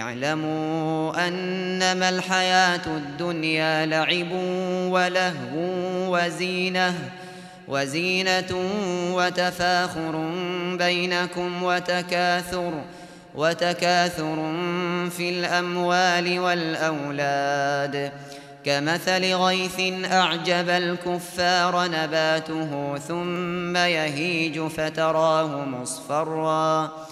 اعلموا أنما الحياة الدنيا لعب ولهو وزينة وزينة وتفاخر بينكم وتكاثر وتكاثر في الأموال والأولاد كمثل غيث أعجب الكفار نباته ثم يهيج فتراه مصفراً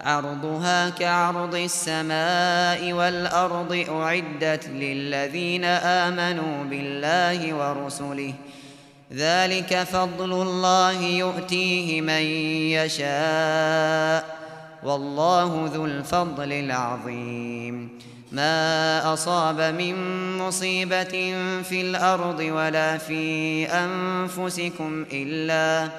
عرضها كعرض السماء والأرض أعدت للذين آمنوا بالله ورسله. ذلك فضل الله يؤتيه من يشاء. والله ذو الفضل العظيم. ما أصاب من مصيبة في الأرض ولا في أنفسكم إلا أنفسكم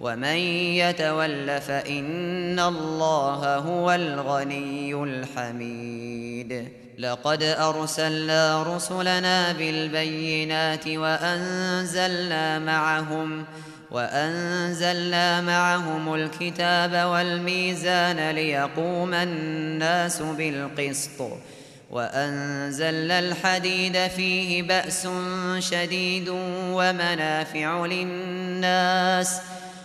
ومن يتول فإن الله هو الغني الحميد لقد أرسلنا رسلنا بالبينات وأنزلنا معهم وأنزلنا معهم الكتاب والميزان ليقوم الناس بالقسط وأنزلنا الحديد فيه بأس شديد ومنافع للناس ومنافع للناس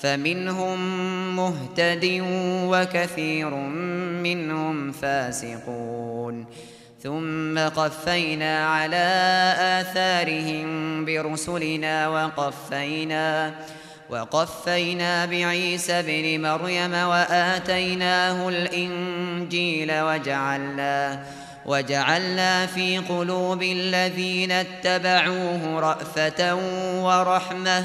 فمنهم مهتد وكثير منهم فاسقون. ثم قفينا على آثارهم برسلنا وقفينا وقفينا بعيسى بن مريم وآتيناه الإنجيل وجعلنا وجعلنا في قلوب الذين اتبعوه رأفة ورحمة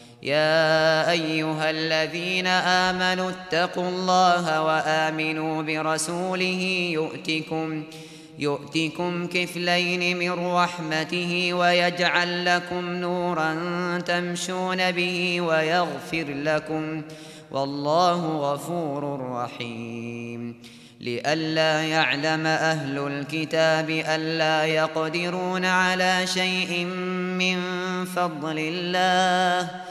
يا أيها الذين آمنوا اتقوا الله وآمنوا برسوله يؤتكم يؤتكم كفلين من رحمته ويجعل لكم نورا تمشون به ويغفر لكم والله غفور رحيم لئلا يعلم أهل الكتاب ألا يقدرون على شيء من فضل الله